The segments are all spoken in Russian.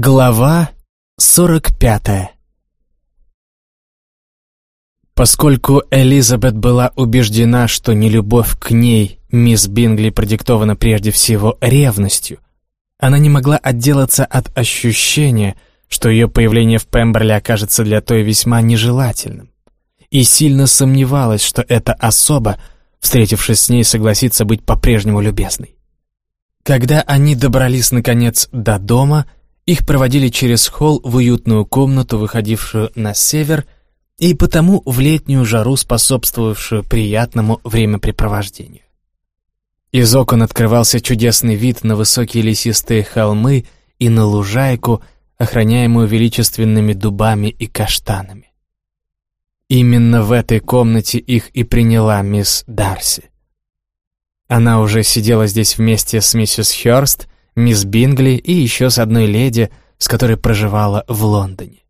Глава 45 Поскольку Элизабет была убеждена, что нелюбовь к ней мисс Бингли продиктована прежде всего ревностью, она не могла отделаться от ощущения, что ее появление в Пемберли окажется для той весьма нежелательным, и сильно сомневалась, что эта особа, встретившись с ней, согласится быть по-прежнему любезной. Когда они добрались, наконец, до дома — их проводили через холл в уютную комнату, выходившую на север, и потому в летнюю жару, способствовавшую приятному времяпрепровождению. Из окон открывался чудесный вид на высокие лесистые холмы и на лужайку, охраняемую величественными дубами и каштанами. Именно в этой комнате их и приняла мисс Дарси. Она уже сидела здесь вместе с миссис Хёрст мисс Бингли и еще с одной леди, с которой проживала в Лондоне.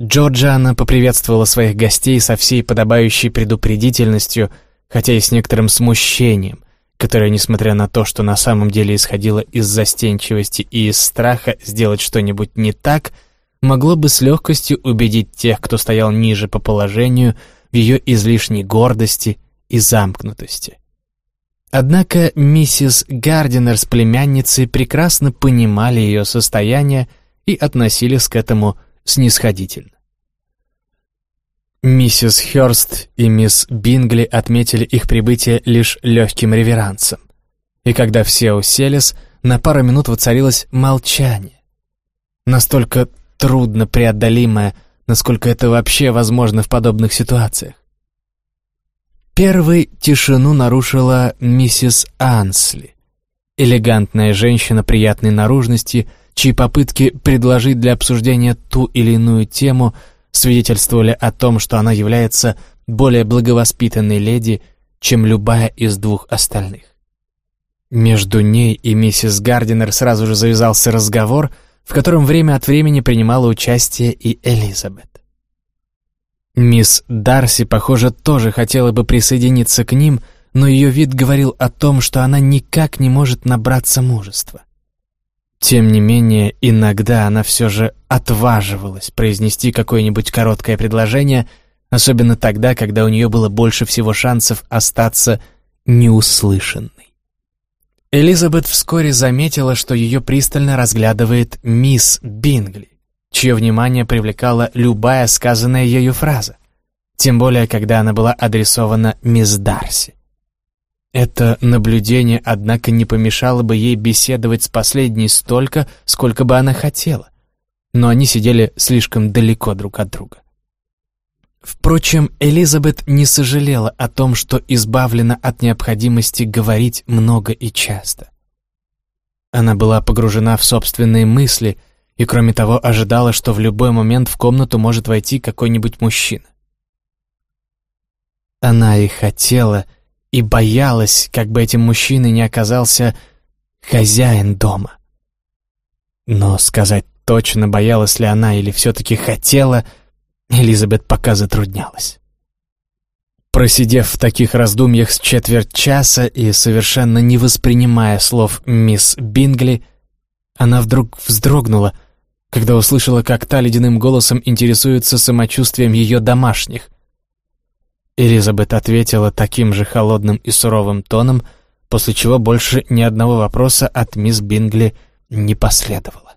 Джорджиана поприветствовала своих гостей со всей подобающей предупредительностью, хотя и с некоторым смущением, которое, несмотря на то, что на самом деле исходило из застенчивости и из страха сделать что-нибудь не так, могло бы с легкостью убедить тех, кто стоял ниже по положению, в ее излишней гордости и замкнутости. Однако миссис Гардинер с племянницей прекрасно понимали ее состояние и относились к этому снисходительно. Миссис Хёрст и мисс Бингли отметили их прибытие лишь легким реверансом. И когда все уселись, на пару минут воцарилось молчание. Настолько трудно преодолимое, насколько это вообще возможно в подобных ситуациях. Первой тишину нарушила миссис Ансли, элегантная женщина приятной наружности, чьи попытки предложить для обсуждения ту или иную тему свидетельствовали о том, что она является более благовоспитанной леди, чем любая из двух остальных. Между ней и миссис Гардинер сразу же завязался разговор, в котором время от времени принимала участие и Элизабет. Мисс Дарси, похоже, тоже хотела бы присоединиться к ним, но ее вид говорил о том, что она никак не может набраться мужества. Тем не менее, иногда она все же отваживалась произнести какое-нибудь короткое предложение, особенно тогда, когда у нее было больше всего шансов остаться неуслышанной. Элизабет вскоре заметила, что ее пристально разглядывает мисс Бингли чье внимание привлекала любая сказанная ею фраза, тем более, когда она была адресована мисс Дарси. Это наблюдение, однако, не помешало бы ей беседовать с последней столько, сколько бы она хотела, но они сидели слишком далеко друг от друга. Впрочем, Элизабет не сожалела о том, что избавлена от необходимости говорить много и часто. Она была погружена в собственные мысли — и, кроме того, ожидала, что в любой момент в комнату может войти какой-нибудь мужчина. Она и хотела, и боялась, как бы этим мужчиной не оказался хозяин дома. Но сказать точно, боялась ли она или все-таки хотела, Элизабет пока затруднялась. Просидев в таких раздумьях с четверть часа и совершенно не воспринимая слов мисс Бингли, она вдруг вздрогнула, когда услышала, как та ледяным голосом интересуется самочувствием ее домашних. Элизабет ответила таким же холодным и суровым тоном, после чего больше ни одного вопроса от мисс Бингли не последовало.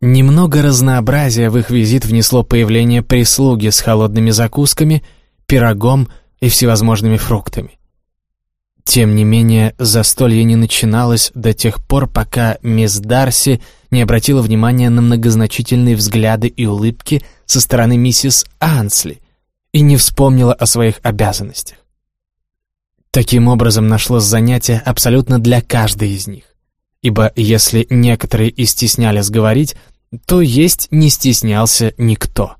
Немного разнообразия в их визит внесло появление прислуги с холодными закусками, пирогом и всевозможными фруктами. Тем не менее, застолье не начиналось до тех пор, пока мисс Дарси не обратила внимания на многозначительные взгляды и улыбки со стороны миссис Ансли и не вспомнила о своих обязанностях. Таким образом нашлось занятие абсолютно для каждой из них, ибо если некоторые и стеснялись говорить, то есть не стеснялся никто.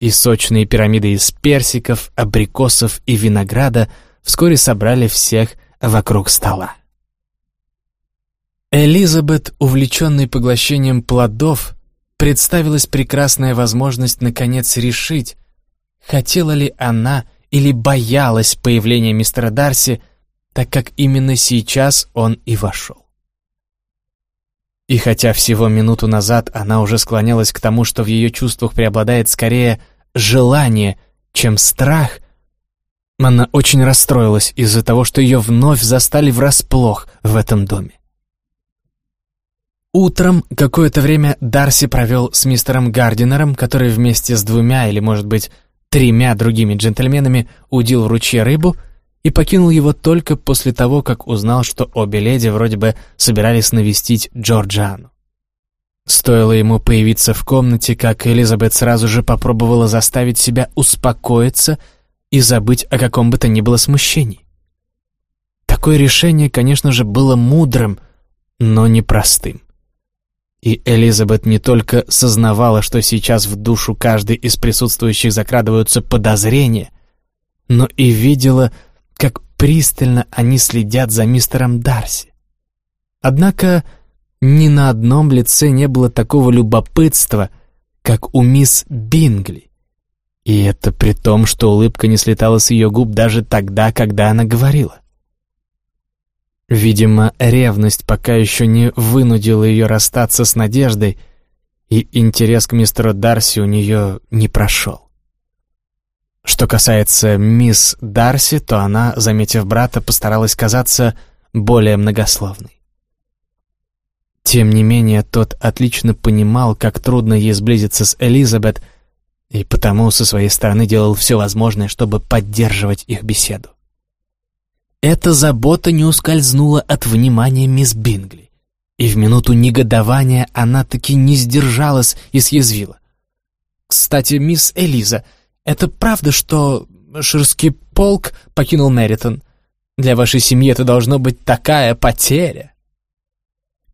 И сочные пирамиды из персиков, абрикосов и винограда – вскоре собрали всех вокруг стола. Элизабет, увлеченной поглощением плодов, представилась прекрасная возможность наконец решить, хотела ли она или боялась появления мистера Дарси, так как именно сейчас он и вошел. И хотя всего минуту назад она уже склонялась к тому, что в ее чувствах преобладает скорее желание, чем страх, она очень расстроилась из-за того, что ее вновь застали врасплох в этом доме. Утром какое-то время Дарси провел с мистером Гардинером, который вместе с двумя или, может быть, тремя другими джентльменами удил в ручье рыбу и покинул его только после того, как узнал, что обе леди вроде бы собирались навестить Джорджану. Стоило ему появиться в комнате, как Элизабет сразу же попробовала заставить себя успокоиться и забыть о каком бы то ни было смущении. Такое решение, конечно же, было мудрым, но непростым. И Элизабет не только сознавала, что сейчас в душу каждой из присутствующих закрадываются подозрения, но и видела, как пристально они следят за мистером Дарси. Однако ни на одном лице не было такого любопытства, как у мисс Бингли. И это при том, что улыбка не слетала с ее губ даже тогда, когда она говорила. Видимо, ревность пока еще не вынудила ее расстаться с надеждой, и интерес к мистеру Дарси у нее не прошел. Что касается мисс Дарси, то она, заметив брата, постаралась казаться более многословной. Тем не менее, тот отлично понимал, как трудно ей сблизиться с Элизабет, и потому со своей стороны делал все возможное, чтобы поддерживать их беседу. Эта забота не ускользнула от внимания мисс Бингли. И в минуту негодования она таки не сдержалась и съязвила. «Кстати, мисс Элиза, это правда, что Ширский полк покинул Мэритон? Для вашей семьи это должно быть такая потеря!»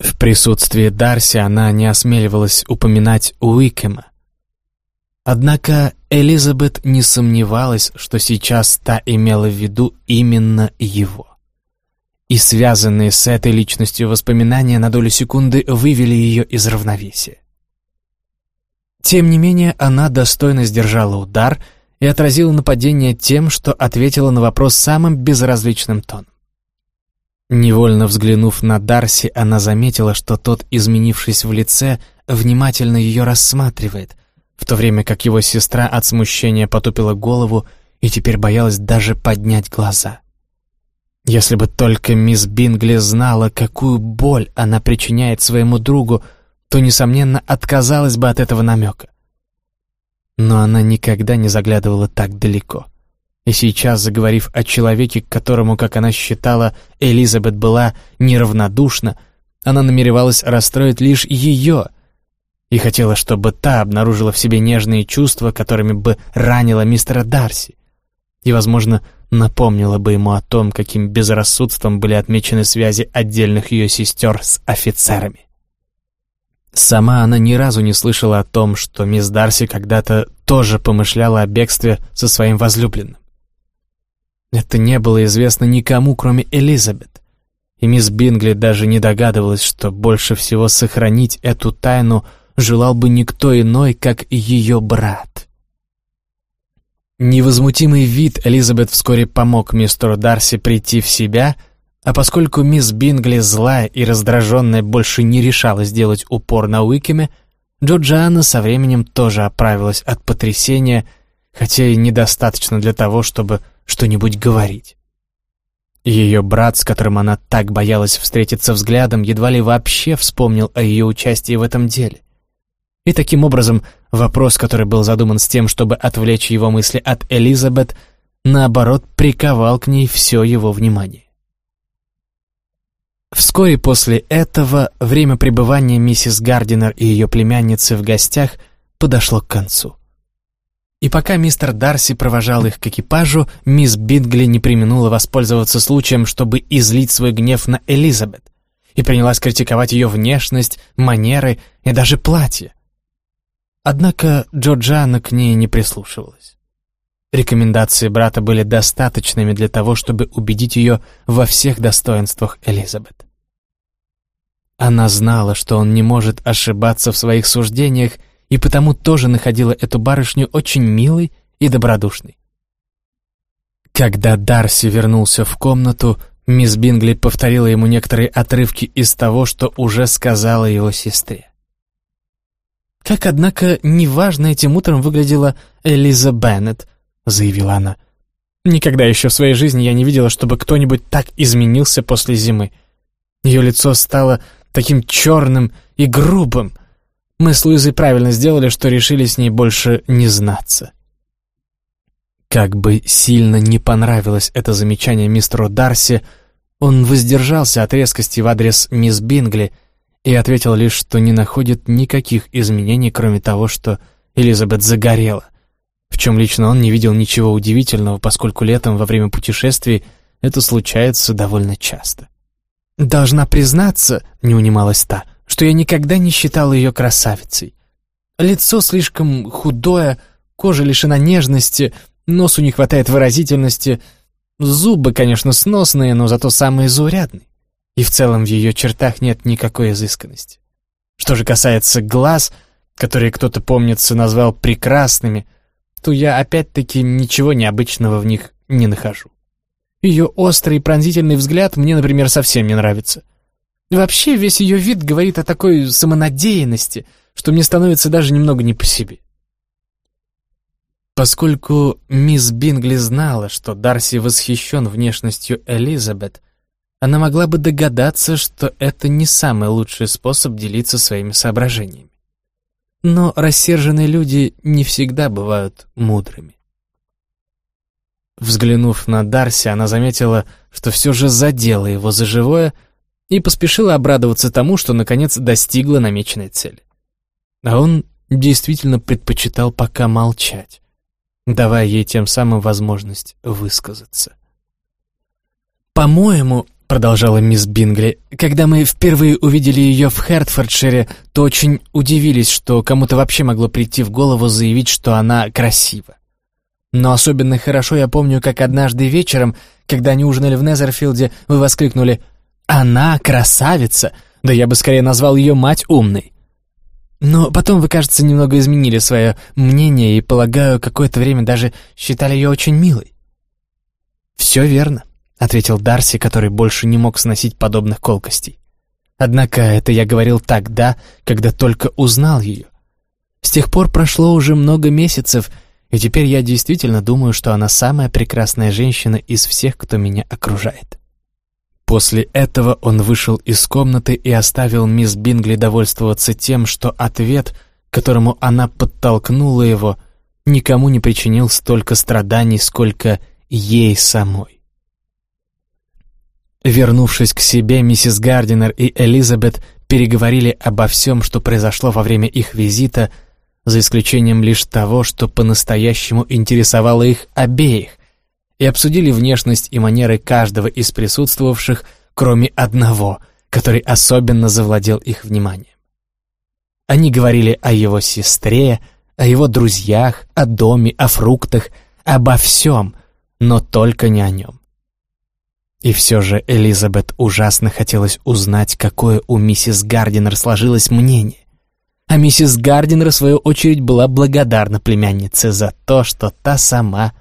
В присутствии Дарси она не осмеливалась упоминать Уикема. Однако Элизабет не сомневалась, что сейчас та имела в виду именно его. И связанные с этой личностью воспоминания на долю секунды вывели ее из равновесия. Тем не менее, она достойно сдержала удар и отразила нападение тем, что ответила на вопрос самым безразличным тоном. Невольно взглянув на Дарси, она заметила, что тот, изменившись в лице, внимательно ее рассматривает — в то время как его сестра от смущения потупила голову и теперь боялась даже поднять глаза. Если бы только мисс Бингли знала, какую боль она причиняет своему другу, то, несомненно, отказалась бы от этого намека. Но она никогда не заглядывала так далеко. И сейчас, заговорив о человеке, к которому, как она считала, Элизабет была неравнодушна, она намеревалась расстроить лишь ее, и хотела, чтобы та обнаружила в себе нежные чувства, которыми бы ранила мистера Дарси, и, возможно, напомнила бы ему о том, каким безрассудством были отмечены связи отдельных ее сестер с офицерами. Сама она ни разу не слышала о том, что мисс Дарси когда-то тоже помышляла о бегстве со своим возлюбленным. Это не было известно никому, кроме Элизабет, и мисс Бингли даже не догадывалась, что больше всего сохранить эту тайну – желал бы никто иной, как ее брат. Невозмутимый вид Элизабет вскоре помог мистеру Дарси прийти в себя, а поскольку мисс Бингли злая и раздраженная больше не решалась делать упор на Уикеме, Джорджиана со временем тоже оправилась от потрясения, хотя и недостаточно для того, чтобы что-нибудь говорить. Ее брат, с которым она так боялась встретиться взглядом, едва ли вообще вспомнил о ее участии в этом деле. И таким образом вопрос, который был задуман с тем, чтобы отвлечь его мысли от Элизабет, наоборот, приковал к ней все его внимание. Вскоре после этого время пребывания миссис Гардинер и ее племянницы в гостях подошло к концу. И пока мистер Дарси провожал их к экипажу, мисс Бингли не применула воспользоваться случаем, чтобы излить свой гнев на Элизабет, и принялась критиковать ее внешность, манеры и даже платье. Однако Джорджана к ней не прислушивалась. Рекомендации брата были достаточными для того, чтобы убедить ее во всех достоинствах Элизабет. Она знала, что он не может ошибаться в своих суждениях, и потому тоже находила эту барышню очень милой и добродушной. Когда Дарси вернулся в комнату, Мисс Бингли повторила ему некоторые отрывки из того, что уже сказала его сестре. «Как, однако, неважно этим утром выглядела Элиза Беннет», — заявила она. «Никогда еще в своей жизни я не видела, чтобы кто-нибудь так изменился после зимы. Ее лицо стало таким черным и грубым. Мы с Луизой правильно сделали, что решили с ней больше не знаться». Как бы сильно не понравилось это замечание мистеру Дарси, он воздержался от резкости в адрес мисс Бингли и ответил лишь, что не находит никаких изменений, кроме того, что Элизабет загорела, в чем лично он не видел ничего удивительного, поскольку летом во время путешествий это случается довольно часто. «Должна признаться», — не унималась та, — «что я никогда не считала ее красавицей. Лицо слишком худое, кожа лишена нежности, Носу не хватает выразительности. Зубы, конечно, сносные, но зато самые заурядные. И в целом в ее чертах нет никакой изысканности. Что же касается глаз, которые кто-то, помнится, назвал прекрасными, то я опять-таки ничего необычного в них не нахожу. Ее острый пронзительный взгляд мне, например, совсем не нравится. Вообще весь ее вид говорит о такой самонадеянности, что мне становится даже немного не по себе. Поскольку мисс Бингли знала, что Дарси восхищен внешностью Элизабет, она могла бы догадаться, что это не самый лучший способ делиться своими соображениями. Но рассерженные люди не всегда бывают мудрыми. Взглянув на Дарси, она заметила, что все же задела его за живое и поспешила обрадоваться тому, что наконец достигла намеченной цели. А он действительно предпочитал пока молчать давая ей тем самым возможность высказаться. «По-моему, — продолжала мисс Бингли, — когда мы впервые увидели ее в Хертфордшире, то очень удивились, что кому-то вообще могло прийти в голову заявить, что она красива. Но особенно хорошо я помню, как однажды вечером, когда они ужинали в Незерфилде, вы воскликнули «Она красавица!» Да я бы скорее назвал ее мать умной. Но потом вы, кажется, немного изменили свое мнение и, полагаю, какое-то время даже считали ее очень милой. «Все верно», — ответил Дарси, который больше не мог сносить подобных колкостей. «Однако это я говорил тогда, когда только узнал ее. С тех пор прошло уже много месяцев, и теперь я действительно думаю, что она самая прекрасная женщина из всех, кто меня окружает». После этого он вышел из комнаты и оставил мисс Бингли довольствоваться тем, что ответ, которому она подтолкнула его, никому не причинил столько страданий, сколько ей самой. Вернувшись к себе, миссис Гардинер и Элизабет переговорили обо всем, что произошло во время их визита, за исключением лишь того, что по-настоящему интересовало их обеих, и обсудили внешность и манеры каждого из присутствовавших, кроме одного, который особенно завладел их вниманием. Они говорили о его сестре, о его друзьях, о доме, о фруктах, обо всем, но только не о нем. И все же Элизабет ужасно хотелось узнать, какое у миссис Гардинер сложилось мнение. А миссис Гардинер, в свою очередь, была благодарна племяннице за то, что та сама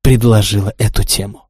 предложила эту тему.